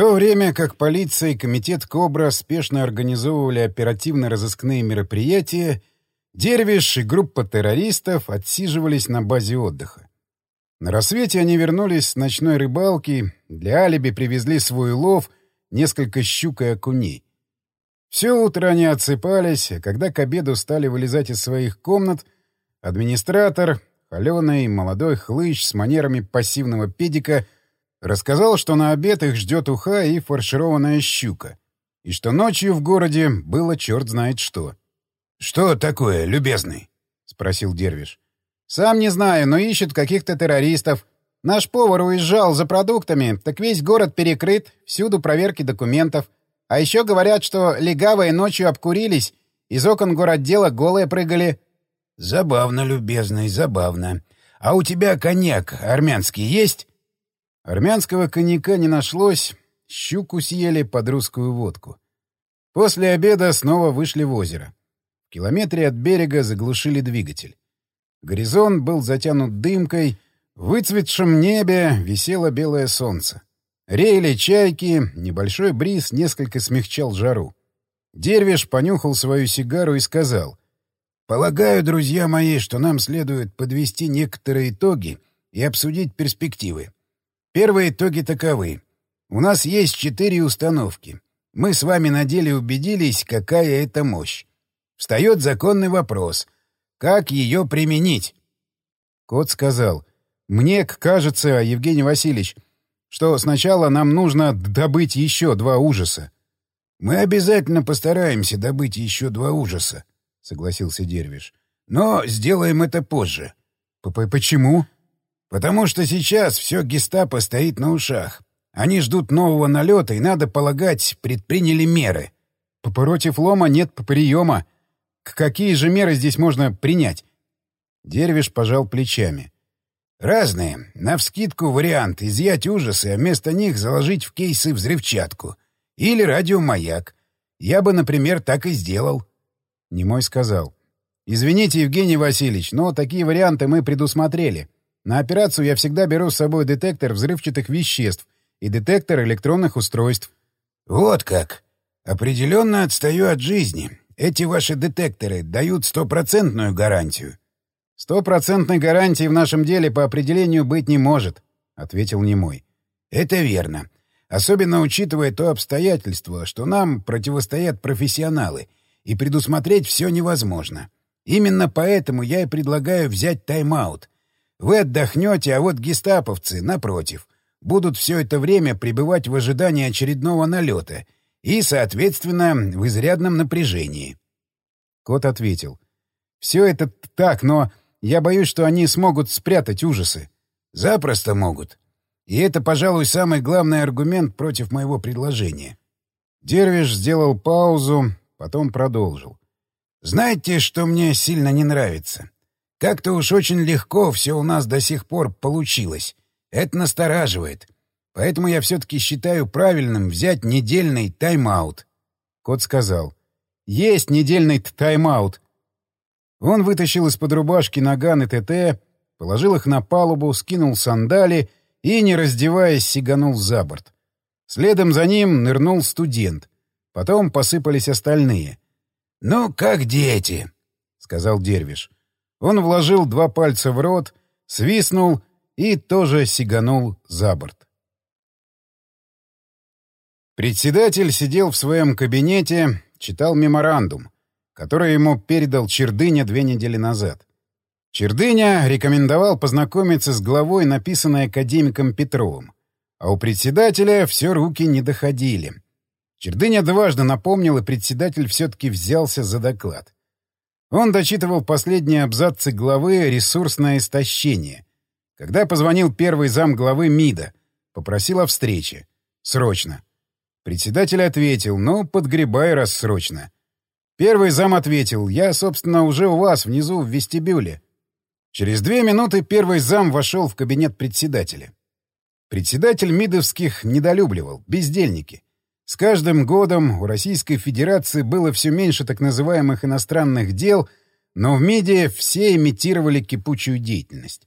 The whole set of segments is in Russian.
то время как полиция и комитет «Кобра» спешно организовывали оперативно-розыскные мероприятия, Дервиш и группа террористов отсиживались на базе отдыха. На рассвете они вернулись с ночной рыбалки, для алиби привезли свой улов, несколько щук и окуней. Все утро они отсыпались, а когда к обеду стали вылезать из своих комнат, администратор, холеный молодой хлыщ с манерами пассивного педика — Рассказал, что на обед их ждет уха и фаршированная щука. И что ночью в городе было черт знает что. — Что такое, любезный? — спросил Дервиш. — Сам не знаю, но ищут каких-то террористов. Наш повар уезжал за продуктами, так весь город перекрыт, всюду проверки документов. А еще говорят, что легавые ночью обкурились, из окон городдела голые прыгали. — Забавно, любезный, забавно. А у тебя коньяк армянский есть? Армянского коньяка не нашлось, щуку съели под русскую водку. После обеда снова вышли в озеро. В километре от берега заглушили двигатель. Горизонт был затянут дымкой, в выцветшем небе висело белое солнце. Реяли чайки, небольшой бриз несколько смягчал жару. Дервиш понюхал свою сигару и сказал. «Полагаю, друзья мои, что нам следует подвести некоторые итоги и обсудить перспективы. Первые итоги таковы. У нас есть четыре установки. Мы с вами на деле убедились, какая это мощь. Встает законный вопрос. Как ее применить? Кот сказал. Мне кажется, Евгений Васильевич, что сначала нам нужно добыть еще два ужаса. Мы обязательно постараемся добыть еще два ужаса, согласился Дервиш. Но сделаем это позже. П -п Почему? Потому что сейчас все гестапо стоит на ушах. Они ждут нового налета, и, надо полагать, предприняли меры. Против лома нет приема. Какие же меры здесь можно принять? Дервиш пожал плечами. Разные. Навскидку вариант — изъять ужасы, а вместо них заложить в кейсы взрывчатку. Или радиомаяк. Я бы, например, так и сделал. Немой сказал. «Извините, Евгений Васильевич, но такие варианты мы предусмотрели. На операцию я всегда беру с собой детектор взрывчатых веществ и детектор электронных устройств. Вот как. Определенно отстаю от жизни. Эти ваши детекторы дают стопроцентную гарантию. Стопроцентной гарантии в нашем деле по определению быть не может, ответил немой. Это верно. Особенно учитывая то обстоятельство, что нам противостоят профессионалы, и предусмотреть все невозможно. Именно поэтому я и предлагаю взять тайм-аут — вы отдохнете, а вот гестаповцы, напротив, будут все это время пребывать в ожидании очередного налета и, соответственно, в изрядном напряжении. Кот ответил. «Все это так, но я боюсь, что они смогут спрятать ужасы». «Запросто могут. И это, пожалуй, самый главный аргумент против моего предложения». Дервиш сделал паузу, потом продолжил. «Знаете, что мне сильно не нравится? Как-то уж очень легко все у нас до сих пор получилось. Это настораживает. Поэтому я все-таки считаю правильным взять недельный тайм-аут. Кот сказал. «Есть недельный тайм-аут». Он вытащил из-под рубашки наган и ТТ, положил их на палубу, скинул сандали и, не раздеваясь, сиганул за борт. Следом за ним нырнул студент. Потом посыпались остальные. «Ну, как дети», — сказал Дервиш. Он вложил два пальца в рот, свистнул и тоже сиганул за борт. Председатель сидел в своем кабинете, читал меморандум, который ему передал Чердыня две недели назад. Чердыня рекомендовал познакомиться с главой, написанной академиком Петровым. А у председателя все руки не доходили. Чердыня дважды напомнил, и председатель все-таки взялся за доклад. Он дочитывал последние абзацы главы «Ресурсное истощение». Когда позвонил первый зам главы МИДа, попросил о встрече. Срочно. Председатель ответил, ну, подгребай раз срочно. Первый зам ответил, я, собственно, уже у вас, внизу, в вестибюле. Через две минуты первый зам вошел в кабинет председателя. Председатель МИДовских недолюбливал, бездельники. С каждым годом у Российской Федерации было все меньше так называемых иностранных дел, но в МИДе все имитировали кипучую деятельность.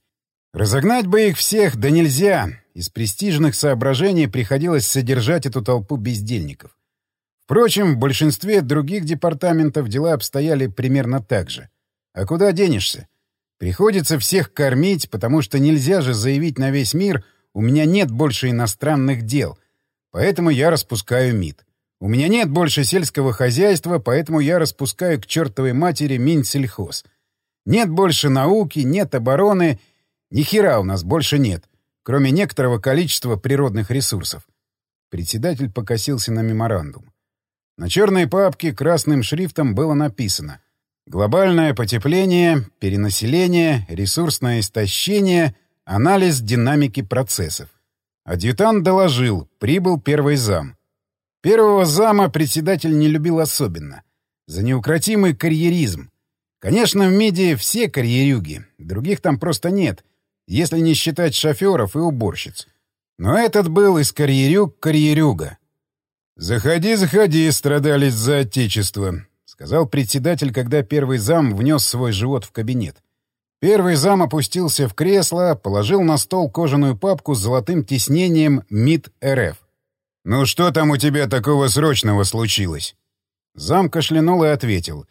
Разогнать бы их всех, да нельзя. из престижных соображений приходилось содержать эту толпу бездельников. Впрочем, в большинстве других департаментов дела обстояли примерно так же. А куда денешься? Приходится всех кормить, потому что нельзя же заявить на весь мир «у меня нет больше иностранных дел», поэтому я распускаю МИД. У меня нет больше сельского хозяйства, поэтому я распускаю к чертовой матери Минсельхоз. Нет больше науки, нет обороны. Ни хера у нас больше нет, кроме некоторого количества природных ресурсов. Председатель покосился на меморандум. На черной папке красным шрифтом было написано Глобальное потепление, перенаселение, ресурсное истощение, анализ динамики процессов. Адъютант доложил, прибыл первый зам. Первого зама председатель не любил особенно. За неукротимый карьеризм. Конечно, в МИДе все карьерюги, других там просто нет, если не считать шоферов и уборщиц. Но этот был из карьерюг карьерюга. «Заходи, заходи, страдались за отечество», — сказал председатель, когда первый зам внес свой живот в кабинет. Первый зам опустился в кресло, положил на стол кожаную папку с золотым тиснением МИД РФ. «Ну что там у тебя такого срочного случилось?» Зам кашлянул и ответил.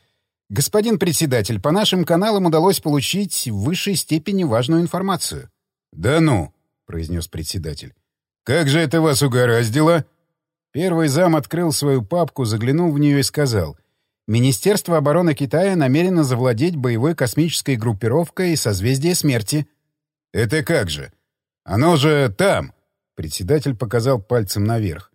«Господин председатель, по нашим каналам удалось получить в высшей степени важную информацию». «Да ну!» — произнес председатель. «Как же это вас угораздило?» Первый зам открыл свою папку, заглянул в нее и сказал. Министерство обороны Китая намерено завладеть боевой космической группировкой созвездия смерти. Это как же? Оно же там. Председатель показал пальцем наверх.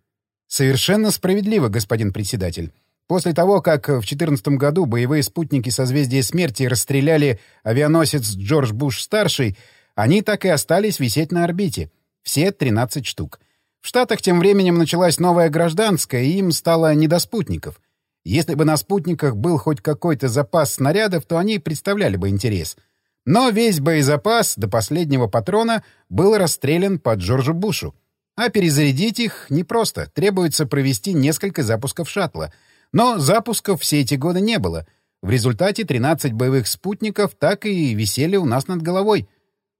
Совершенно справедливо, господин председатель. После того, как в 2014 году боевые спутники созвездия смерти расстреляли авианосец Джордж Буш-старший, они так и остались висеть на орбите. Все 13 штук. В Штатах тем временем началась новая гражданская, и им стало не до спутников — если бы на спутниках был хоть какой-то запас снарядов, то они представляли бы интерес. Но весь боезапас до последнего патрона был расстрелян по Джорджу Бушу. А перезарядить их непросто. Требуется провести несколько запусков шаттла. Но запусков все эти годы не было. В результате 13 боевых спутников так и висели у нас над головой.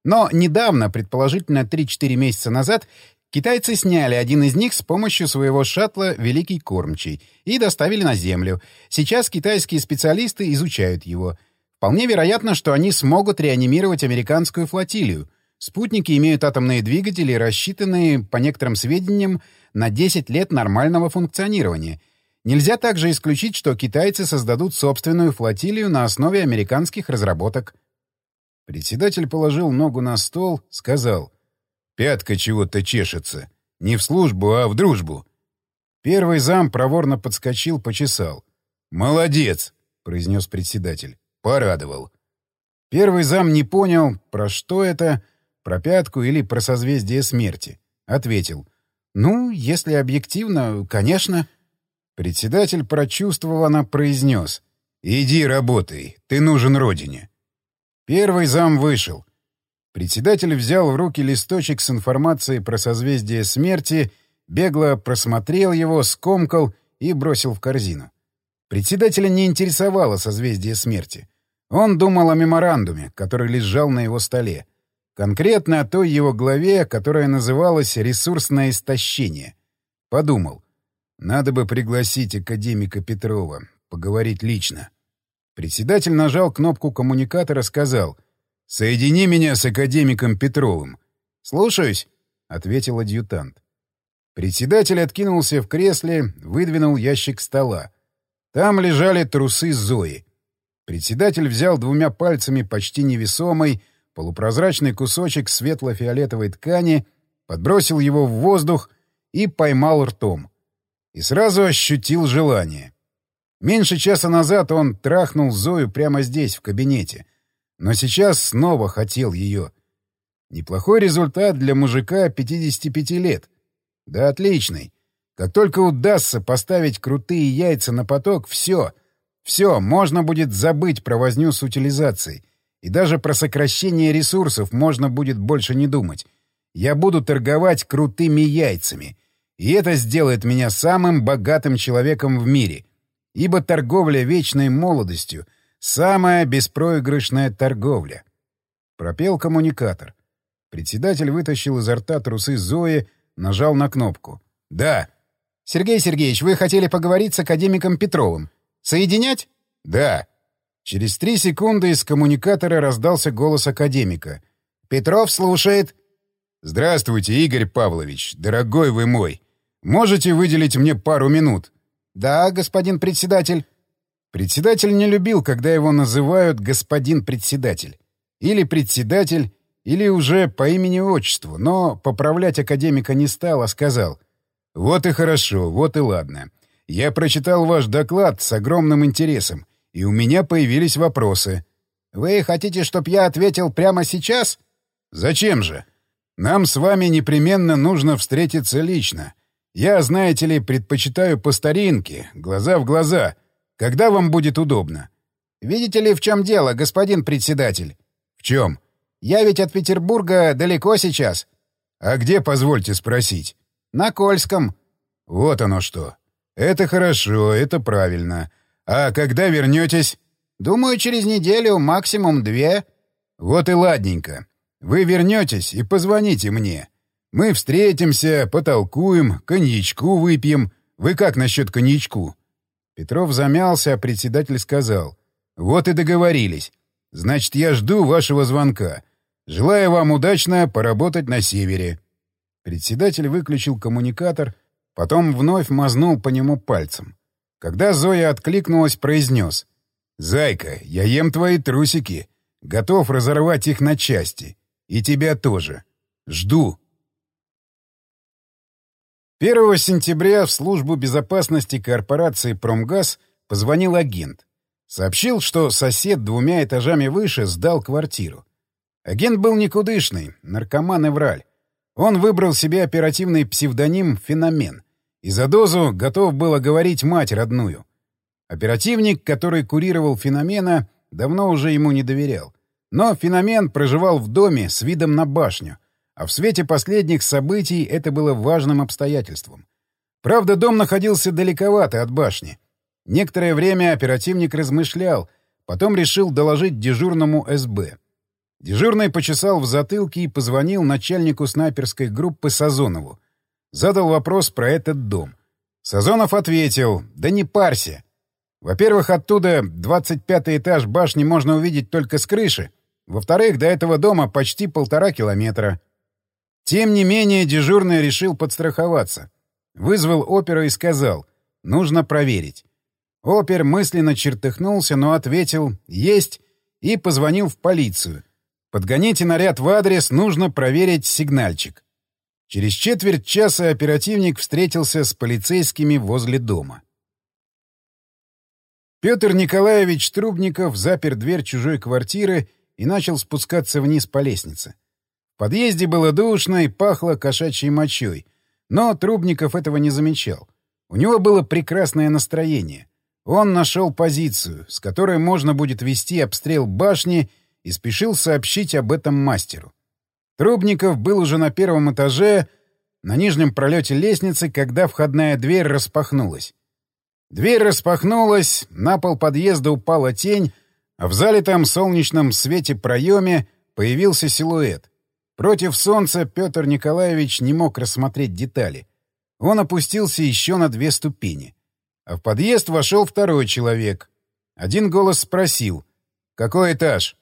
Но недавно, предположительно 3-4 месяца назад, Китайцы сняли один из них с помощью своего шаттла «Великий кормчий» и доставили на Землю. Сейчас китайские специалисты изучают его. Вполне вероятно, что они смогут реанимировать американскую флотилию. Спутники имеют атомные двигатели, рассчитанные, по некоторым сведениям, на 10 лет нормального функционирования. Нельзя также исключить, что китайцы создадут собственную флотилию на основе американских разработок. Председатель положил ногу на стол, сказал — Пятка чего-то чешется. Не в службу, а в дружбу. Первый зам проворно подскочил, почесал. «Молодец!» — произнес председатель. «Порадовал». Первый зам не понял, про что это, про пятку или про созвездие смерти. Ответил. «Ну, если объективно, конечно». Председатель прочувствованно произнес. «Иди работай, ты нужен родине». Первый зам вышел. Председатель взял в руки листочек с информацией про созвездие смерти, бегло просмотрел его, скомкал и бросил в корзину. Председателя не интересовало созвездие смерти. Он думал о меморандуме, который лежал на его столе. Конкретно о той его главе, которая называлась «Ресурсное истощение». Подумал. Надо бы пригласить академика Петрова, поговорить лично. Председатель нажал кнопку коммуникатора, сказал — «Соедини меня с академиком Петровым». «Слушаюсь», — ответил адъютант. Председатель откинулся в кресле, выдвинул ящик стола. Там лежали трусы Зои. Председатель взял двумя пальцами почти невесомый, полупрозрачный кусочек светло-фиолетовой ткани, подбросил его в воздух и поймал ртом. И сразу ощутил желание. Меньше часа назад он трахнул Зою прямо здесь, в кабинете — но сейчас снова хотел ее. Неплохой результат для мужика 55 лет. Да отличный. Как только удастся поставить крутые яйца на поток, все, все, можно будет забыть про возню с утилизацией. И даже про сокращение ресурсов можно будет больше не думать. Я буду торговать крутыми яйцами. И это сделает меня самым богатым человеком в мире. Ибо торговля вечной молодостью — Самая беспроигрышная торговля. Пропел коммуникатор. Председатель вытащил изо рта трусы Зои, нажал на кнопку. «Да». «Сергей Сергеевич, вы хотели поговорить с академиком Петровым. Соединять?» «Да». Через три секунды из коммуникатора раздался голос академика. «Петров слушает». «Здравствуйте, Игорь Павлович, дорогой вы мой. Можете выделить мне пару минут?» «Да, господин председатель». Председатель не любил, когда его называют «господин председатель». Или «председатель», или уже по имени-отчеству, но поправлять академика не стал, а сказал. «Вот и хорошо, вот и ладно. Я прочитал ваш доклад с огромным интересом, и у меня появились вопросы». «Вы хотите, чтобы я ответил прямо сейчас?» «Зачем же? Нам с вами непременно нужно встретиться лично. Я, знаете ли, предпочитаю по старинке, глаза в глаза. Когда вам будет удобно?» «Видите ли, в чем дело, господин председатель?» «В чем?» «Я ведь от Петербурга далеко сейчас». «А где, позвольте спросить?» «На Кольском». «Вот оно что. Это хорошо, это правильно. А когда вернетесь?» «Думаю, через неделю, максимум две». «Вот и ладненько. Вы вернетесь и позвоните мне. Мы встретимся, потолкуем, коньячку выпьем. Вы как насчет коньячку?» Петров замялся, а председатель сказал. «Вот и договорились. Значит, я жду вашего звонка. Желаю вам удачно поработать на севере». Председатель выключил коммуникатор, потом вновь мазнул по нему пальцем. Когда Зоя откликнулась, произнес. «Зайка, я ем твои трусики. Готов разорвать их на части. И тебя тоже. Жду». 1 сентября в службу безопасности корпорации «Промгаз» позвонил агент. Сообщил, что сосед двумя этажами выше сдал квартиру. Агент был никудышный, наркоман и враль. Он выбрал себе оперативный псевдоним «Феномен» и за дозу готов был оговорить мать родную. Оперативник, который курировал «Феномена», давно уже ему не доверял. Но «Феномен» проживал в доме с видом на башню — а в свете последних событий это было важным обстоятельством. Правда, дом находился далековато от башни. Некоторое время оперативник размышлял, потом решил доложить дежурному СБ. Дежурный почесал в затылке и позвонил начальнику снайперской группы Сазонову. Задал вопрос про этот дом. Сазонов ответил, да не парься. Во-первых, оттуда 25 этаж башни можно увидеть только с крыши. Во-вторых, до этого дома почти полтора километра. Тем не менее, дежурный решил подстраховаться. Вызвал опера и сказал «нужно проверить». Опер мысленно чертыхнулся, но ответил «есть» и позвонил в полицию. «Подгоните наряд в адрес, нужно проверить сигнальчик». Через четверть часа оперативник встретился с полицейскими возле дома. Петр Николаевич Трубников запер дверь чужой квартиры и начал спускаться вниз по лестнице. Подъезде было душно и пахло кошачьей мочой, но Трубников этого не замечал. У него было прекрасное настроение. Он нашел позицию, с которой можно будет вести обстрел башни, и спешил сообщить об этом мастеру. Трубников был уже на первом этаже, на нижнем пролете лестницы, когда входная дверь распахнулась. Дверь распахнулась, на пол подъезда упала тень, а в залитом солнечном свете проеме появился силуэт. Против солнца Петр Николаевич не мог рассмотреть детали. Он опустился еще на две ступени. А в подъезд вошел второй человек. Один голос спросил «Какой этаж?»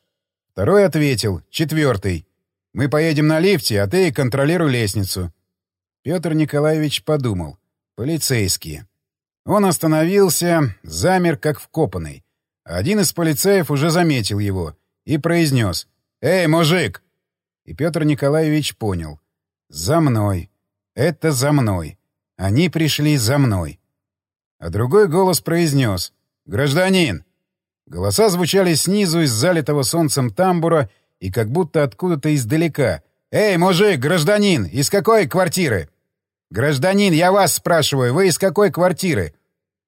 Второй ответил «Четвертый». «Мы поедем на лифте, а ты контролируй лестницу». Петр Николаевич подумал «Полицейские». Он остановился, замер как вкопанный. Один из полицеев уже заметил его и произнес «Эй, мужик, и Петр Николаевич понял. «За мной. Это за мной. Они пришли за мной». А другой голос произнес. «Гражданин!» Голоса звучали снизу из залитого солнцем тамбура и как будто откуда-то издалека. «Эй, мужик, гражданин! Из какой квартиры?» «Гражданин, я вас спрашиваю, вы из какой квартиры?»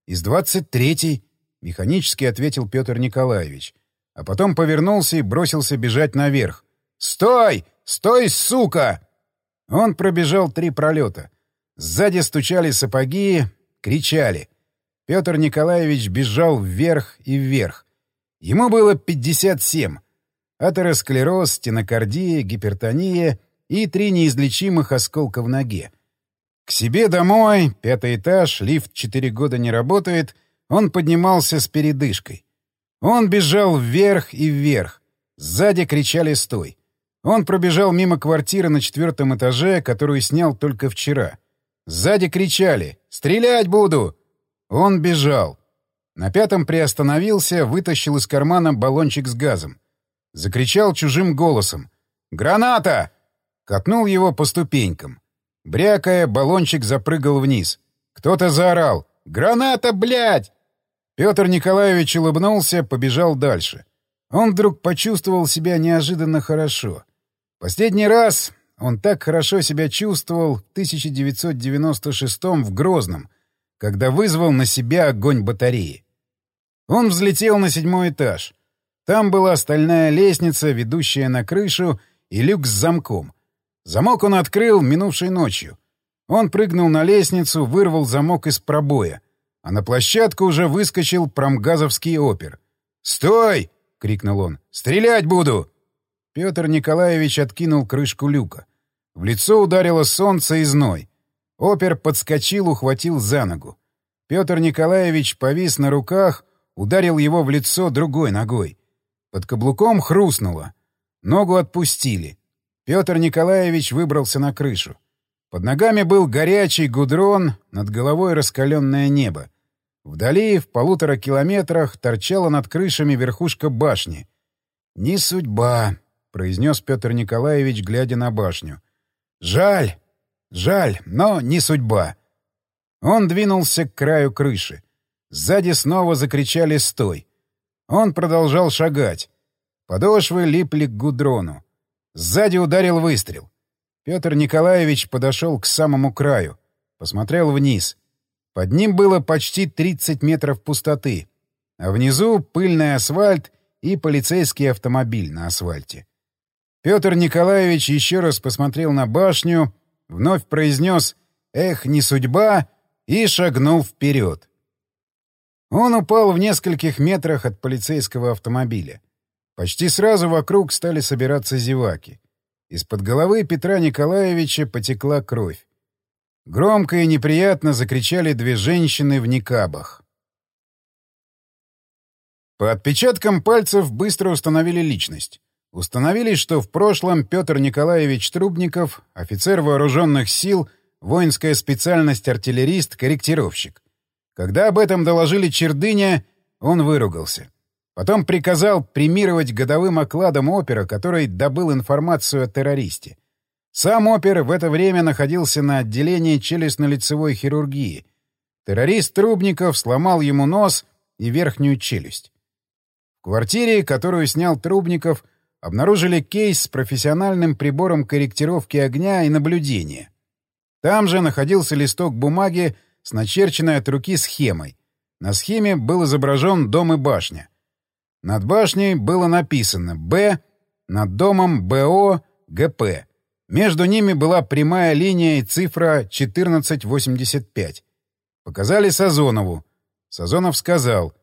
«Из двадцать третьей», — механически ответил Петр Николаевич. А потом повернулся и бросился бежать наверх. «Стой! Стой, сука!» Он пробежал три пролета. Сзади стучали сапоги, кричали. Петр Николаевич бежал вверх и вверх. Ему было 57. Атеросклероз, стенокардия, гипертония и три неизлечимых осколка в ноге. К себе домой, пятый этаж, лифт четыре года не работает, он поднимался с передышкой. Он бежал вверх и вверх. Сзади кричали «Стой!». Он пробежал мимо квартиры на четвертом этаже, которую снял только вчера. Сзади кричали «Стрелять буду!». Он бежал. На пятом приостановился, вытащил из кармана баллончик с газом. Закричал чужим голосом. «Граната!» Катнул его по ступенькам. Брякая, баллончик запрыгал вниз. Кто-то заорал. «Граната, блядь!» Петр Николаевич улыбнулся, побежал дальше. Он вдруг почувствовал себя неожиданно хорошо. Последний раз он так хорошо себя чувствовал в 1996 в Грозном, когда вызвал на себя огонь батареи. Он взлетел на седьмой этаж. Там была стальная лестница, ведущая на крышу, и люк с замком. Замок он открыл минувшей ночью. Он прыгнул на лестницу, вырвал замок из пробоя. А на площадку уже выскочил промгазовский опер. «Стой!» — крикнул он. «Стрелять буду!» Петр Николаевич откинул крышку люка. В лицо ударило солнце и зной. Опер подскочил, ухватил за ногу. Петр Николаевич повис на руках, Ударил его в лицо другой ногой. Под каблуком хрустнуло. Ногу отпустили. Петр Николаевич выбрался на крышу. Под ногами был горячий гудрон, над головой раскаленное небо. Вдали, в полутора километрах, торчала над крышами верхушка башни. «Не судьба», — произнес Петр Николаевич, глядя на башню. «Жаль, жаль, но не судьба». Он двинулся к краю крыши. Сзади снова закричали «Стой!». Он продолжал шагать. Подошвы липли к гудрону. Сзади ударил выстрел. Петр Николаевич подошел к самому краю. Посмотрел вниз. Под ним было почти 30 метров пустоты. А внизу пыльный асфальт и полицейский автомобиль на асфальте. Петр Николаевич еще раз посмотрел на башню, вновь произнес «Эх, не судьба!» и шагнул вперед. Он упал в нескольких метрах от полицейского автомобиля. Почти сразу вокруг стали собираться зеваки. Из-под головы Петра Николаевича потекла кровь. Громко и неприятно закричали две женщины в никабах. По отпечаткам пальцев быстро установили личность. Установили, что в прошлом Петр Николаевич Трубников, офицер вооруженных сил, воинская специальность артиллерист-корректировщик. Когда об этом доложили Чердыня, он выругался. Потом приказал премировать годовым окладом опера, который добыл информацию о террористе. Сам опер в это время находился на отделении челюстно-лицевой хирургии. Террорист Трубников сломал ему нос и верхнюю челюсть. В квартире, которую снял Трубников, обнаружили кейс с профессиональным прибором корректировки огня и наблюдения. Там же находился листок бумаги с начерченной от руки схемой. На схеме был изображен дом и башня. Над башней было написано «Б», над домом «БО», «ГП». Между ними была прямая линия и цифра 1485. Показали Сазонову. Сазонов сказал.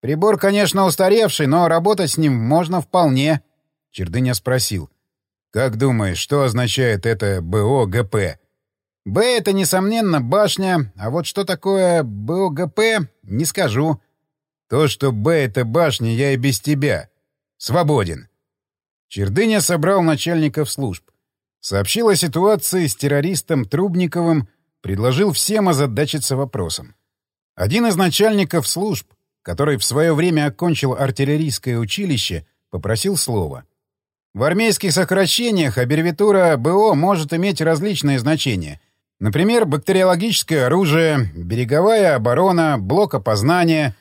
«Прибор, конечно, устаревший, но работать с ним можно вполне». Чердыня спросил. «Как думаешь, что означает это БО, ГП?» Б — это, несомненно, башня, а вот что такое БОГП — не скажу. То, что Б — это башня, я и без тебя. Свободен. Чердыня собрал начальников служб. Сообщил о ситуации с террористом Трубниковым, предложил всем озадачиться вопросом. Один из начальников служб, который в свое время окончил артиллерийское училище, попросил слова. В армейских сокращениях аббревиатура БО может иметь различные значения — Например, бактериологическое оружие, береговая оборона, блок опознания.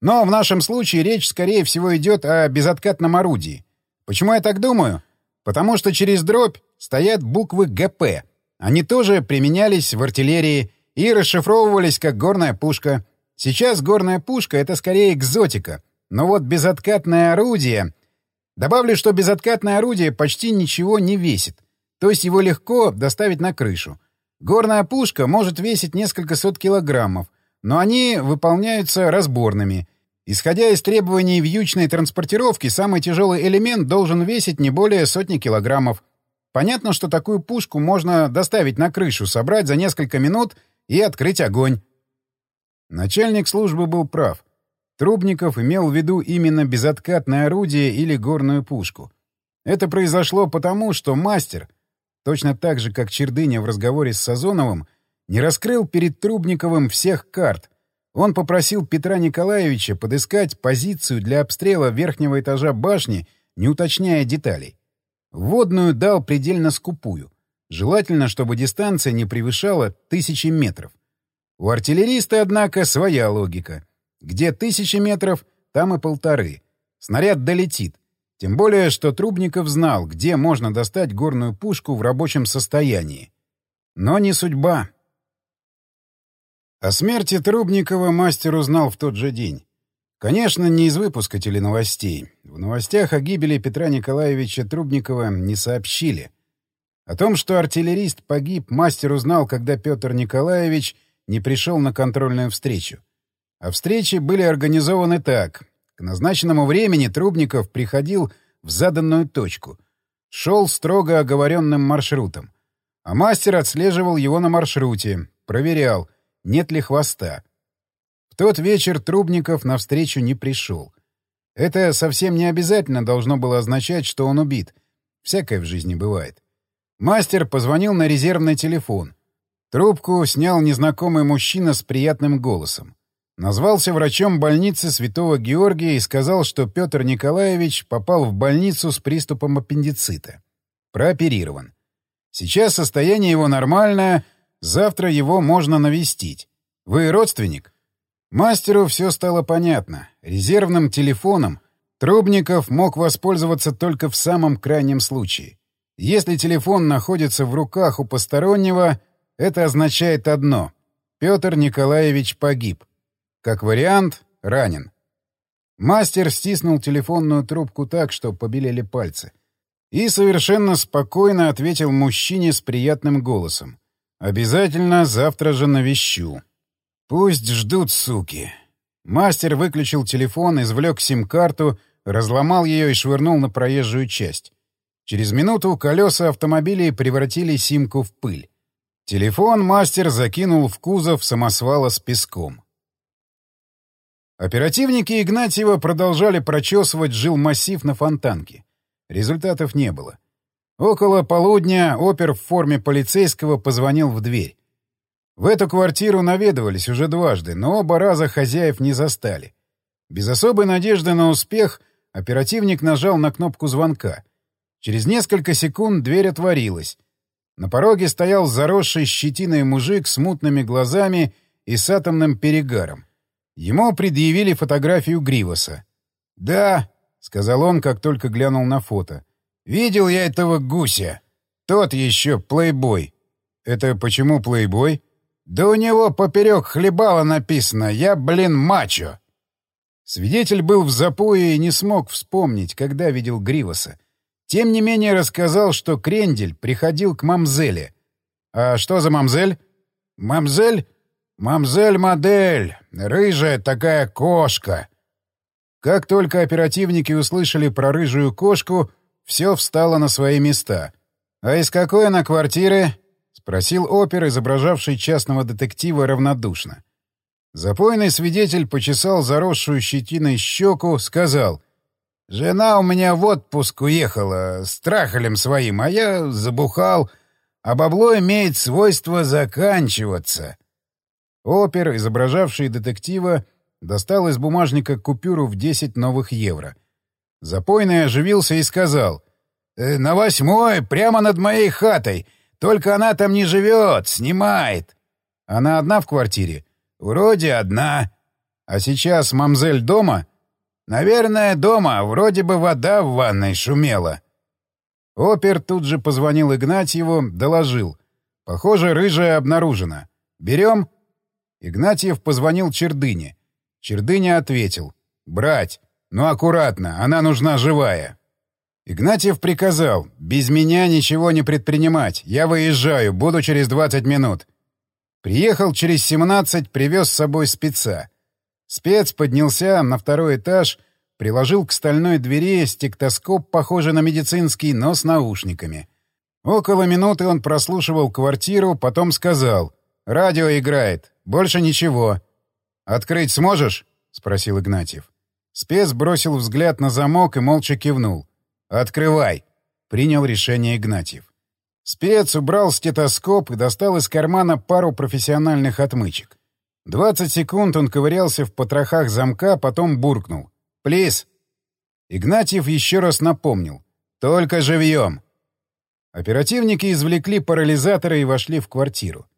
Но в нашем случае речь, скорее всего, идет о безоткатном орудии. Почему я так думаю? Потому что через дробь стоят буквы ГП. Они тоже применялись в артиллерии и расшифровывались как горная пушка. Сейчас горная пушка — это скорее экзотика. Но вот безоткатное орудие... Добавлю, что безоткатное орудие почти ничего не весит. То есть его легко доставить на крышу. Горная пушка может весить несколько сот килограммов, но они выполняются разборными. Исходя из требований вьючной транспортировки, самый тяжелый элемент должен весить не более сотни килограммов. Понятно, что такую пушку можно доставить на крышу, собрать за несколько минут и открыть огонь. Начальник службы был прав. Трубников имел в виду именно безоткатное орудие или горную пушку. Это произошло потому, что мастер, точно так же, как Чердыня в разговоре с Сазоновым, не раскрыл перед Трубниковым всех карт. Он попросил Петра Николаевича подыскать позицию для обстрела верхнего этажа башни, не уточняя деталей. Водную дал предельно скупую. Желательно, чтобы дистанция не превышала тысячи метров. У артиллериста, однако, своя логика. Где тысячи метров, там и полторы. Снаряд долетит. Тем более, что Трубников знал, где можно достать горную пушку в рабочем состоянии. Но не судьба. О смерти Трубникова мастер узнал в тот же день. Конечно, не из выпуска теленовостей. В новостях о гибели Петра Николаевича Трубникова не сообщили. О том, что артиллерист погиб, мастер узнал, когда Петр Николаевич — не пришел на контрольную встречу. А встречи были организованы так. К назначенному времени Трубников приходил в заданную точку. Шел строго оговоренным маршрутом. А мастер отслеживал его на маршруте, проверял, нет ли хвоста. В тот вечер Трубников на встречу не пришел. Это совсем не обязательно должно было означать, что он убит. Всякое в жизни бывает. Мастер позвонил на резервный телефон — Трубку снял незнакомый мужчина с приятным голосом. Назвался врачом больницы Святого Георгия и сказал, что Петр Николаевич попал в больницу с приступом аппендицита. Прооперирован. Сейчас состояние его нормальное, завтра его можно навестить. Вы родственник? Мастеру все стало понятно. Резервным телефоном Трубников мог воспользоваться только в самом крайнем случае. Если телефон находится в руках у постороннего — это означает одно — Петр Николаевич погиб. Как вариант — ранен. Мастер стиснул телефонную трубку так, что побелели пальцы. И совершенно спокойно ответил мужчине с приятным голосом. «Обязательно завтра же навещу». «Пусть ждут, суки». Мастер выключил телефон, извлек сим-карту, разломал ее и швырнул на проезжую часть. Через минуту колеса автомобилей превратили симку в пыль. Телефон мастер закинул в кузов самосвала с песком. Оперативники Игнатьева продолжали прочесывать жилмассив на фонтанке. Результатов не было. Около полудня опер в форме полицейского позвонил в дверь. В эту квартиру наведывались уже дважды, но оба раза хозяев не застали. Без особой надежды на успех оперативник нажал на кнопку звонка. Через несколько секунд дверь отворилась. На пороге стоял заросший щетиной мужик с мутными глазами и с атомным перегаром. Ему предъявили фотографию Гривоса. «Да», — сказал он, как только глянул на фото. «Видел я этого гуся. Тот еще плейбой». «Это почему плейбой?» «Да у него поперек хлебала написано «Я, блин, мачо». Свидетель был в запое и не смог вспомнить, когда видел Гривоса. Тем не менее рассказал, что Крендель приходил к мамзеле. «А что за мамзель?» «Мамзель? Мамзель-модель. Рыжая такая кошка». Как только оперативники услышали про рыжую кошку, все встало на свои места. «А из какой она квартиры?» — спросил опер, изображавший частного детектива равнодушно. Запойный свидетель почесал заросшую щетиной щеку, сказал — Жена у меня в отпуск уехала с трахалем своим, а я забухал, а бабло имеет свойство заканчиваться. Опер, изображавший детектива, достал из бумажника купюру в 10 новых евро. Запойный оживился и сказал, «Э, «На восьмой, прямо над моей хатой. Только она там не живет, снимает». «Она одна в квартире?» «Вроде одна». «А сейчас мамзель дома?» Наверное, дома. Вроде бы вода в ванной шумела. Опер тут же позвонил Игнатьеву, доложил. Похоже, рыжая обнаружена. Берем? Игнатьев позвонил Чердыне. Чердыня ответил. Брать. Ну, аккуратно, она нужна живая. Игнатьев приказал. Без меня ничего не предпринимать. Я выезжаю, буду через 20 минут. Приехал через 17, привез с собой спеца. Спец поднялся на второй этаж, приложил к стальной двери стектоскоп, похожий на медицинский, но с наушниками. Около минуты он прослушивал квартиру, потом сказал. «Радио играет. Больше ничего». «Открыть сможешь?» — спросил Игнатьев. Спец бросил взгляд на замок и молча кивнул. «Открывай!» — принял решение Игнатьев. Спец убрал стетоскоп и достал из кармана пару профессиональных отмычек. Двадцать секунд он ковырялся в потрохах замка, потом буркнул. «Плиз!» Игнатьев еще раз напомнил. «Только живьем!» Оперативники извлекли парализаторы и вошли в квартиру.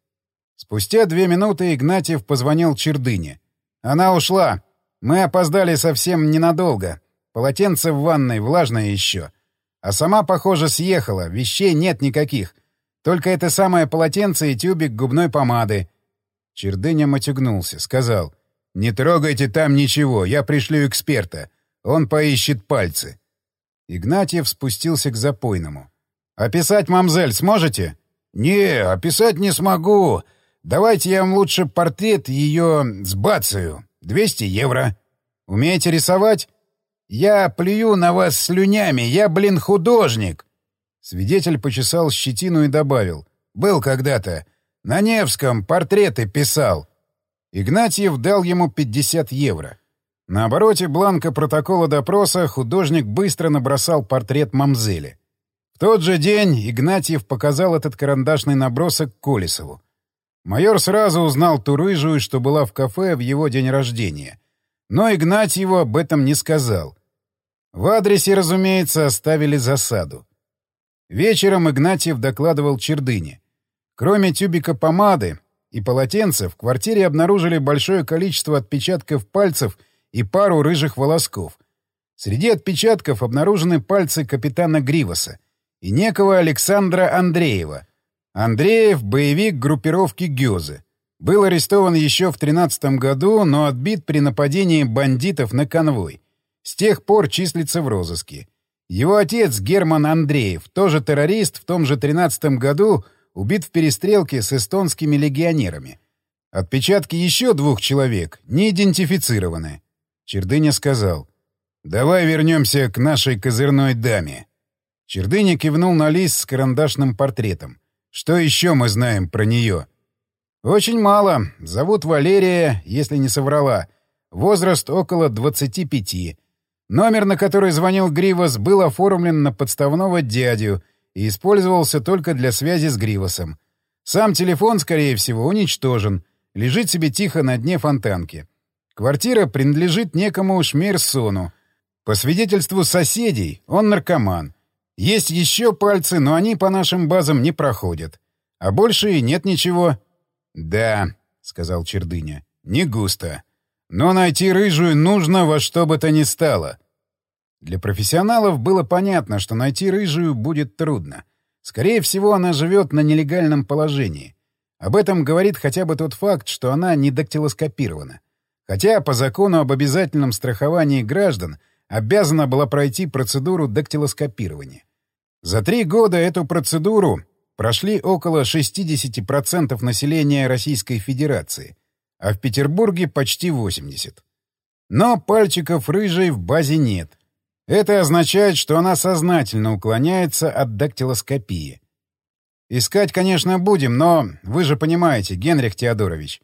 Спустя две минуты Игнатьев позвонил Чердыне. «Она ушла. Мы опоздали совсем ненадолго. Полотенце в ванной, влажное еще. А сама, похоже, съехала. Вещей нет никаких. Только это самое полотенце и тюбик губной помады». Чердыня матюгнулся, сказал. «Не трогайте там ничего, я пришлю эксперта. Он поищет пальцы». Игнатьев спустился к запойному. «Описать мамзель сможете?» «Не, описать не смогу. Давайте я вам лучше портрет ее сбацаю. 200 евро. Умеете рисовать?» «Я плюю на вас слюнями, я, блин, художник!» Свидетель почесал щетину и добавил. «Был когда-то. На Невском портреты писал». Игнатьев дал ему 50 евро. На обороте бланка протокола допроса художник быстро набросал портрет мамзели тот же день Игнатьев показал этот карандашный набросок Колесову. Майор сразу узнал ту рыжую, что была в кафе в его день рождения. Но Игнатьеву об этом не сказал. В адресе, разумеется, оставили засаду. Вечером Игнатьев докладывал Чердыне. Кроме тюбика помады и полотенца, в квартире обнаружили большое количество отпечатков пальцев и пару рыжих волосков. Среди отпечатков обнаружены пальцы капитана Гривоса и некого Александра Андреева. Андреев — боевик группировки «Гёзы». Был арестован еще в 13 году, но отбит при нападении бандитов на конвой. С тех пор числится в розыске. Его отец Герман Андреев, тоже террорист, в том же 13 году убит в перестрелке с эстонскими легионерами. Отпечатки еще двух человек не идентифицированы. Чердыня сказал, «Давай вернемся к нашей козырной даме». Чердыня кивнул на лист с карандашным портретом. «Что еще мы знаем про нее?» «Очень мало. Зовут Валерия, если не соврала. Возраст около 25. Номер, на который звонил Гривос, был оформлен на подставного дядю и использовался только для связи с Гривосом. Сам телефон, скорее всего, уничтожен. Лежит себе тихо на дне фонтанки. Квартира принадлежит некому Шмейрсону. По свидетельству соседей, он наркоман. Есть еще пальцы, но они по нашим базам не проходят. А больше и нет ничего. — Да, — сказал Чердыня, — не густо. Но найти рыжую нужно во что бы то ни стало. Для профессионалов было понятно, что найти рыжую будет трудно. Скорее всего, она живет на нелегальном положении. Об этом говорит хотя бы тот факт, что она не дактилоскопирована. Хотя по закону об обязательном страховании граждан — обязана была пройти процедуру дактилоскопирования. За три года эту процедуру прошли около 60% населения Российской Федерации, а в Петербурге почти 80%. Но пальчиков рыжей в базе нет. Это означает, что она сознательно уклоняется от дактилоскопии. Искать, конечно, будем, но вы же понимаете, Генрих Теодорович,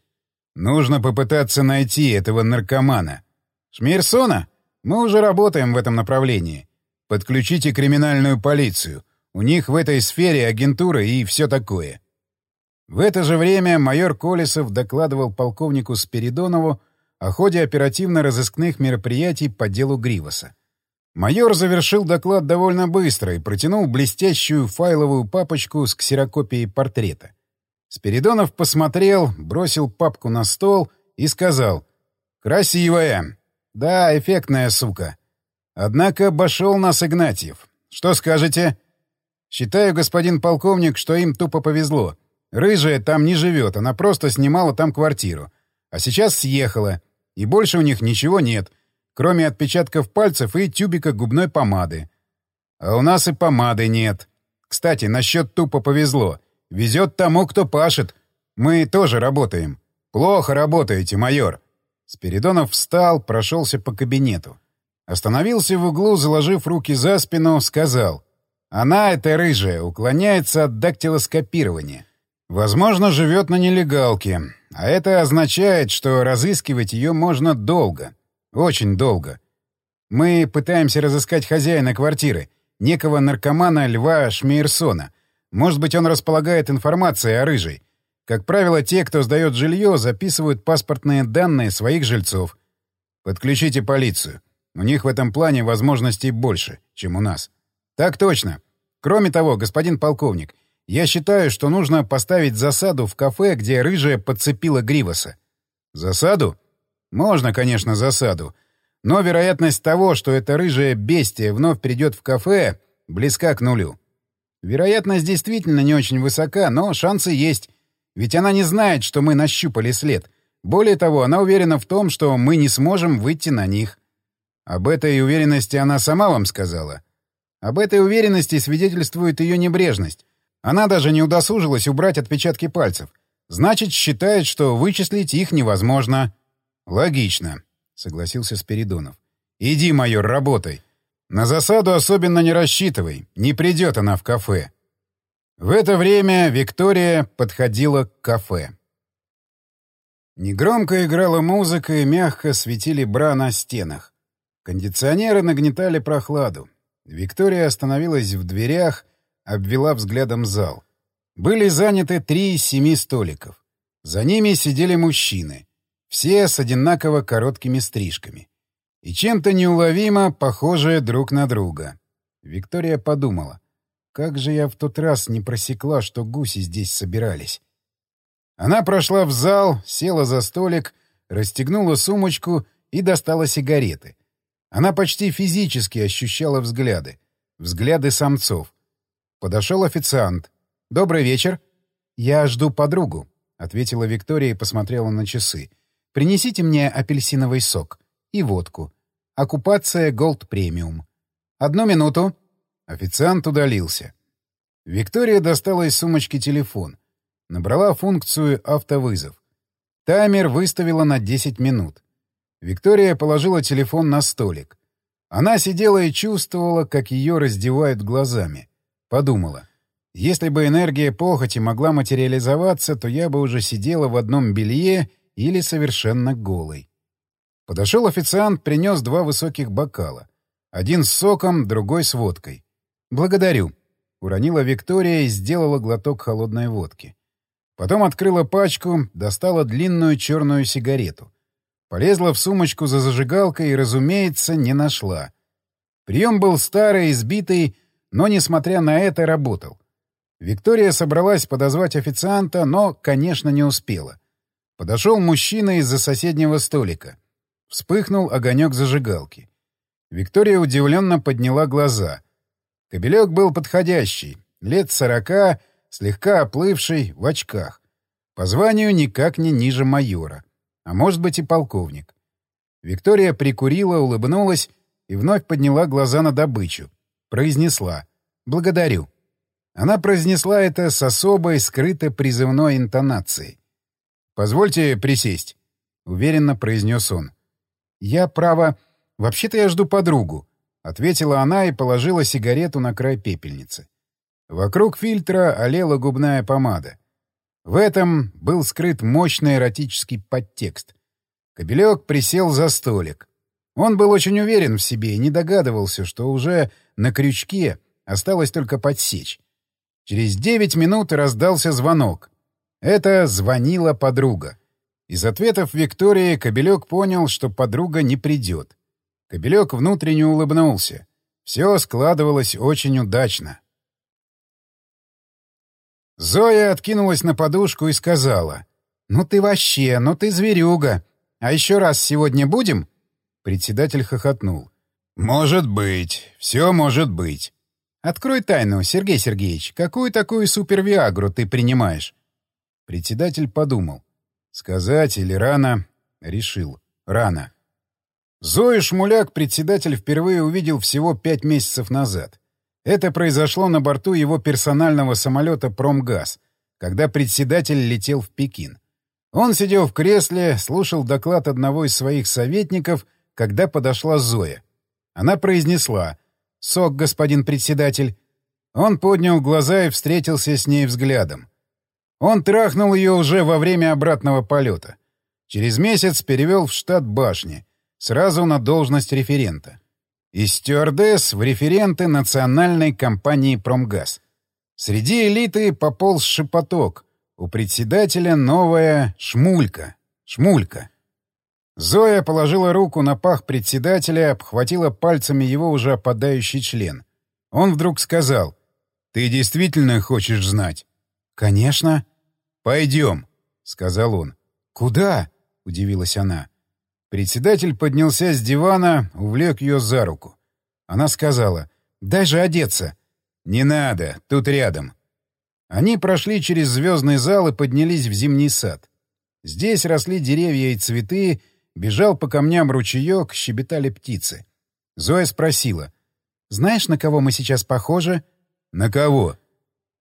нужно попытаться найти этого наркомана. Шмейрсона? Мы уже работаем в этом направлении. Подключите криминальную полицию. У них в этой сфере агентура и все такое. В это же время майор Колесов докладывал полковнику Спиридонову о ходе оперативно-розыскных мероприятий по делу Гривоса. Майор завершил доклад довольно быстро и протянул блестящую файловую папочку с ксерокопией портрета. Спиридонов посмотрел, бросил папку на стол и сказал «Красивая, да, эффектная сука. Однако обошел нас Игнатьев. Что скажете? Считаю, господин полковник, что им тупо повезло. Рыжая там не живет, она просто снимала там квартиру. А сейчас съехала, и больше у них ничего нет, кроме отпечатков пальцев и тюбика губной помады. А у нас и помады нет. Кстати, насчет тупо повезло. Везет тому, кто пашет. Мы тоже работаем. Плохо работаете, майор. Спиридонов встал, прошелся по кабинету. Остановился в углу, заложив руки за спину, сказал. Она, эта рыжая, уклоняется от дактилоскопирования. Возможно, живет на нелегалке. А это означает, что разыскивать ее можно долго. Очень долго. Мы пытаемся разыскать хозяина квартиры, некого наркомана Льва Шмейерсона. Может быть, он располагает информацией о рыжей. Как правило, те, кто сдает жилье, записывают паспортные данные своих жильцов. Подключите полицию. У них в этом плане возможностей больше, чем у нас. Так точно. Кроме того, господин полковник, я считаю, что нужно поставить засаду в кафе, где рыжая подцепила Гривоса. Засаду? Можно, конечно, засаду. Но вероятность того, что эта рыжая бестия вновь придет в кафе, близка к нулю. Вероятность действительно не очень высока, но шансы есть. Ведь она не знает, что мы нащупали след. Более того, она уверена в том, что мы не сможем выйти на них. Об этой уверенности она сама вам сказала. Об этой уверенности свидетельствует ее небрежность. Она даже не удосужилась убрать отпечатки пальцев. Значит, считает, что вычислить их невозможно. Логично, согласился Спиридонов. Иди, майор, работай. На засаду особенно не рассчитывай. Не придет она в кафе. В это время Виктория подходила к кафе. Негромко играла музыка и мягко светили бра на стенах. Кондиционеры нагнетали прохладу. Виктория остановилась в дверях, обвела взглядом зал. Были заняты три из семи столиков. За ними сидели мужчины. Все с одинаково короткими стрижками. И чем-то неуловимо похожие друг на друга. Виктория подумала — как же я в тот раз не просекла, что гуси здесь собирались? Она прошла в зал, села за столик, расстегнула сумочку и достала сигареты. Она почти физически ощущала взгляды. Взгляды самцов. Подошел официант. «Добрый вечер». «Я жду подругу», — ответила Виктория и посмотрела на часы. «Принесите мне апельсиновый сок и водку. Оккупация Голд Премиум». «Одну минуту», Официант удалился. Виктория достала из сумочки телефон. Набрала функцию «Автовызов». Таймер выставила на 10 минут. Виктория положила телефон на столик. Она сидела и чувствовала, как ее раздевают глазами. Подумала. Если бы энергия похоти могла материализоваться, то я бы уже сидела в одном белье или совершенно голой. Подошел официант, принес два высоких бокала. Один с соком, другой с водкой. «Благодарю», — уронила Виктория и сделала глоток холодной водки. Потом открыла пачку, достала длинную черную сигарету. Полезла в сумочку за зажигалкой и, разумеется, не нашла. Прием был старый, избитый, но, несмотря на это, работал. Виктория собралась подозвать официанта, но, конечно, не успела. Подошел мужчина из-за соседнего столика. Вспыхнул огонек зажигалки. Виктория удивленно подняла глаза — Кобелек был подходящий, лет сорока, слегка оплывший, в очках. По званию никак не ниже майора, а может быть и полковник. Виктория прикурила, улыбнулась и вновь подняла глаза на добычу. Произнесла «Благодарю». Она произнесла это с особой, скрыто призывной интонацией. «Позвольте присесть», — уверенно произнес он. «Я, право... Вообще-то я жду подругу. — ответила она и положила сигарету на край пепельницы. Вокруг фильтра олела губная помада. В этом был скрыт мощный эротический подтекст. Кобелек присел за столик. Он был очень уверен в себе и не догадывался, что уже на крючке осталось только подсечь. Через девять минут раздался звонок. Это звонила подруга. Из ответов Виктории Кобелек понял, что подруга не придет. Кобелек внутренне улыбнулся. Все складывалось очень удачно. Зоя откинулась на подушку и сказала. «Ну ты вообще, ну ты зверюга. А еще раз сегодня будем?» Председатель хохотнул. «Может быть. Все может быть». «Открой тайну, Сергей Сергеевич. Какую такую супервиагру ты принимаешь?» Председатель подумал. «Сказать или рано?» Решил. «Рано». Зою Шмуляк председатель впервые увидел всего пять месяцев назад. Это произошло на борту его персонального самолета «Промгаз», когда председатель летел в Пекин. Он сидел в кресле, слушал доклад одного из своих советников, когда подошла Зоя. Она произнесла «Сок, господин председатель». Он поднял глаза и встретился с ней взглядом. Он трахнул ее уже во время обратного полета. Через месяц перевел в штат башни, сразу на должность референта. Из стюардесс в референты национальной компании «Промгаз». Среди элиты пополз шепоток. У председателя новая шмулька. Шмулька. Зоя положила руку на пах председателя, обхватила пальцами его уже опадающий член. Он вдруг сказал, «Ты действительно хочешь знать?» «Конечно». «Пойдем», — сказал он. «Куда?» — удивилась она. Председатель поднялся с дивана, увлек ее за руку. Она сказала, «Дай же одеться». «Не надо, тут рядом». Они прошли через звездный зал и поднялись в зимний сад. Здесь росли деревья и цветы, бежал по камням ручеек, щебетали птицы. Зоя спросила, «Знаешь, на кого мы сейчас похожи?» «На кого?»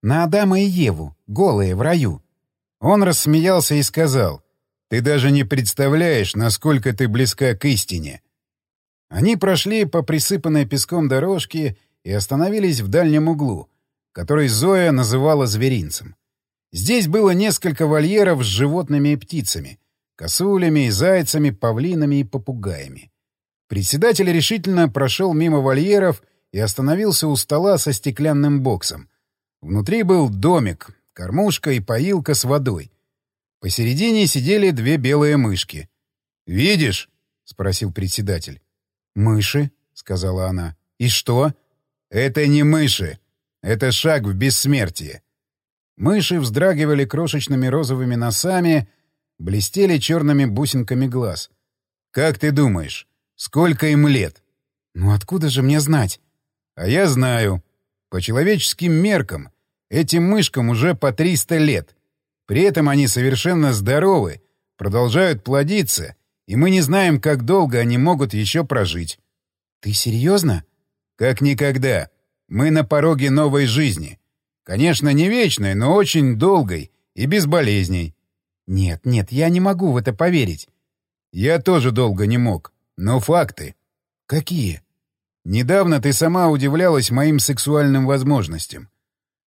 «На Адама и Еву, голые, в раю». Он рассмеялся и сказал, «Ты даже не представляешь, насколько ты близка к истине». Они прошли по присыпанной песком дорожке и остановились в дальнем углу, который Зоя называла зверинцем. Здесь было несколько вольеров с животными и птицами — косулями, зайцами, павлинами и попугаями. Председатель решительно прошел мимо вольеров и остановился у стола со стеклянным боксом. Внутри был домик, кормушка и поилка с водой. Посередине сидели две белые мышки. «Видишь?» — спросил председатель. «Мыши», — сказала она. «И что?» «Это не мыши. Это шаг в бессмертие». Мыши вздрагивали крошечными розовыми носами, блестели черными бусинками глаз. «Как ты думаешь, сколько им лет?» «Ну откуда же мне знать?» «А я знаю. По человеческим меркам этим мышкам уже по 300 лет. При этом они совершенно здоровы, продолжают плодиться и мы не знаем, как долго они могут еще прожить. Ты серьезно? Как никогда. Мы на пороге новой жизни. Конечно, не вечной, но очень долгой и без болезней. Нет, нет, я не могу в это поверить. Я тоже долго не мог. Но факты. Какие? Недавно ты сама удивлялась моим сексуальным возможностям.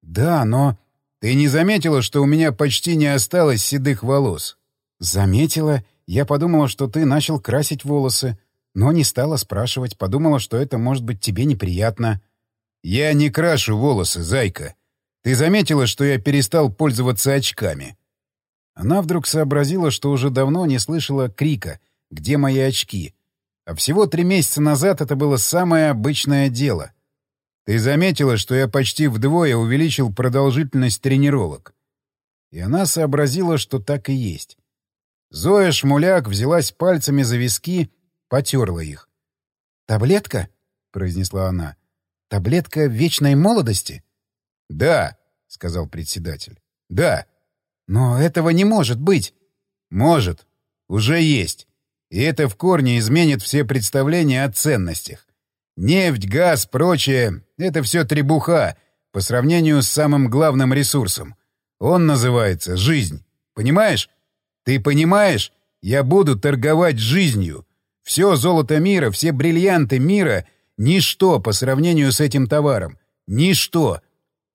Да, но... Ты не заметила, что у меня почти не осталось седых волос? Заметила я подумала, что ты начал красить волосы, но не стала спрашивать, подумала, что это может быть тебе неприятно. Я не крашу волосы, зайка. Ты заметила, что я перестал пользоваться очками? Она вдруг сообразила, что уже давно не слышала крика «Где мои очки?». А всего три месяца назад это было самое обычное дело. Ты заметила, что я почти вдвое увеличил продолжительность тренировок? И она сообразила, что так и есть. Зоя Шмуляк взялась пальцами за виски, потерла их. «Таблетка?» — произнесла она. «Таблетка вечной молодости?» «Да», — сказал председатель. «Да». «Но этого не может быть». «Может. Уже есть. И это в корне изменит все представления о ценностях. Нефть, газ, прочее — это все требуха по сравнению с самым главным ресурсом. Он называется жизнь. Понимаешь? Ты понимаешь? Я буду торговать жизнью. Все золото мира, все бриллианты мира — ничто по сравнению с этим товаром. Ничто.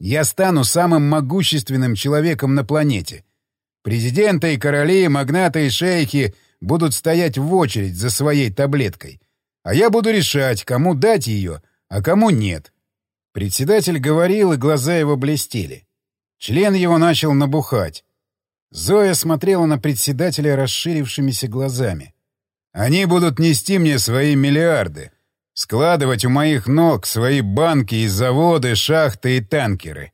Я стану самым могущественным человеком на планете. Президенты и короли, магнаты и шейхи будут стоять в очередь за своей таблеткой. А я буду решать, кому дать ее, а кому нет. Председатель говорил, и глаза его блестели. Член его начал набухать. Зоя смотрела на председателя расширившимися глазами. «Они будут нести мне свои миллиарды, складывать у моих ног свои банки и заводы, шахты и танкеры.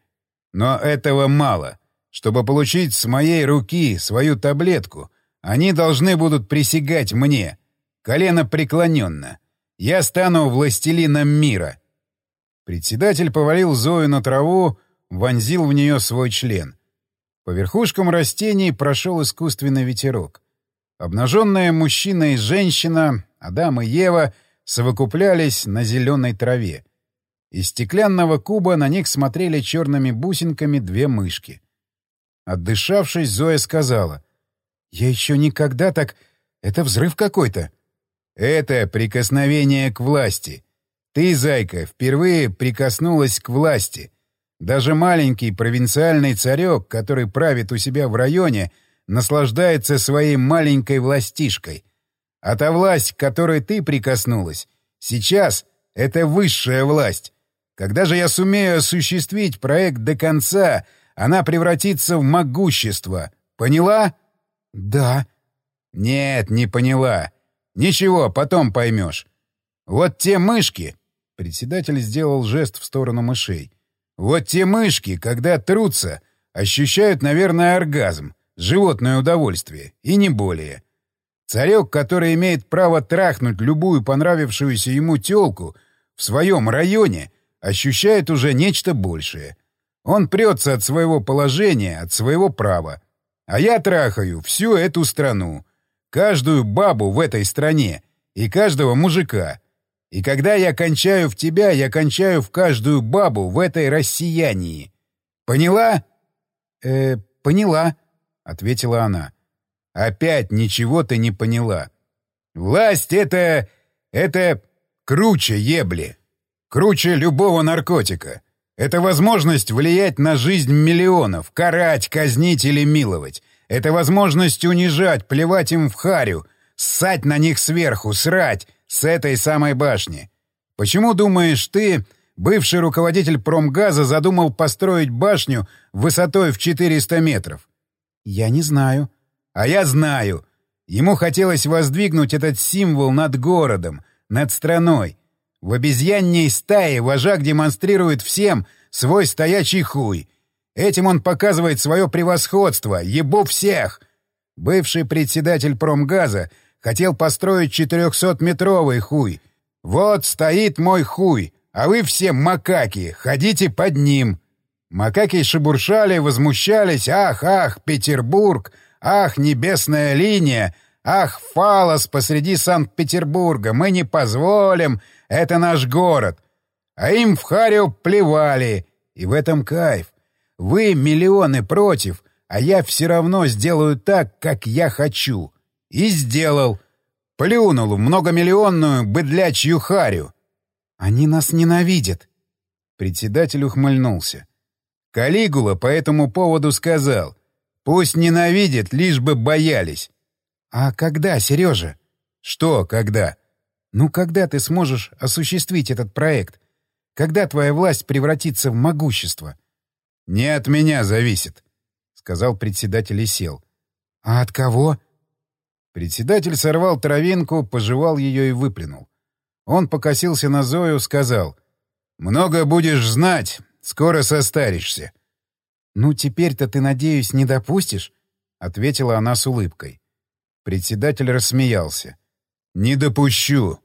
Но этого мало. Чтобы получить с моей руки свою таблетку, они должны будут присягать мне, колено преклоненно. Я стану властелином мира». Председатель повалил Зою на траву, вонзил в нее свой член. По верхушкам растений прошел искусственный ветерок. Обнаженные мужчина и женщина, Адам и Ева, совокуплялись на зеленой траве. Из стеклянного куба на них смотрели черными бусинками две мышки. Отдышавшись, Зоя сказала. «Я еще никогда так... Это взрыв какой-то». «Это прикосновение к власти. Ты, зайка, впервые прикоснулась к власти. Даже маленький провинциальный царек, который правит у себя в районе, наслаждается своей маленькой властишкой. А та власть, к которой ты прикоснулась, сейчас — это высшая власть. Когда же я сумею осуществить проект до конца, она превратится в могущество. Поняла? — Да. — Нет, не поняла. Ничего, потом поймешь. Вот те мышки... Председатель сделал жест в сторону мышей. Вот те мышки, когда трутся, ощущают, наверное, оргазм, животное удовольствие, и не более. Царек, который имеет право трахнуть любую понравившуюся ему тёлку в своем районе, ощущает уже нечто большее. Он прется от своего положения, от своего права. А я трахаю всю эту страну, каждую бабу в этой стране и каждого мужика — и когда я кончаю в тебя, я кончаю в каждую бабу в этой россиянии. Поняла? Э, поняла, ответила она. Опять ничего ты не поняла. Власть это это круче ебли. Круче любого наркотика. Это возможность влиять на жизнь миллионов, карать, казнить или миловать. Это возможность унижать, плевать им в харю, ссать на них сверху, срать, с этой самой башни. Почему, думаешь, ты, бывший руководитель промгаза, задумал построить башню высотой в 400 метров? Я не знаю. А я знаю. Ему хотелось воздвигнуть этот символ над городом, над страной. В обезьянней стае вожак демонстрирует всем свой стоячий хуй. Этим он показывает свое превосходство, ебу всех. Бывший председатель промгаза — Хотел построить четырехсотметровый хуй. Вот стоит мой хуй, а вы все макаки, ходите под ним. Макаки шебуршали, возмущались. Ах, ах, Петербург! Ах, небесная линия! Ах, фалос посреди Санкт-Петербурга! Мы не позволим! Это наш город! А им в Харю плевали. И в этом кайф. Вы миллионы против, а я все равно сделаю так, как я хочу. И сделал. Плюнул в многомиллионную быдлячью харю. Они нас ненавидят. Председатель ухмыльнулся. Калигула по этому поводу сказал. Пусть ненавидят, лишь бы боялись. А когда, Сережа? Что когда? Ну, когда ты сможешь осуществить этот проект? Когда твоя власть превратится в могущество? Не от меня зависит, сказал председатель и сел. А от кого? Председатель сорвал травинку, пожевал ее и выплюнул. Он покосился на Зою, сказал. «Много будешь знать, скоро состаришься». «Ну, теперь-то ты, надеюсь, не допустишь?» — ответила она с улыбкой. Председатель рассмеялся. «Не допущу.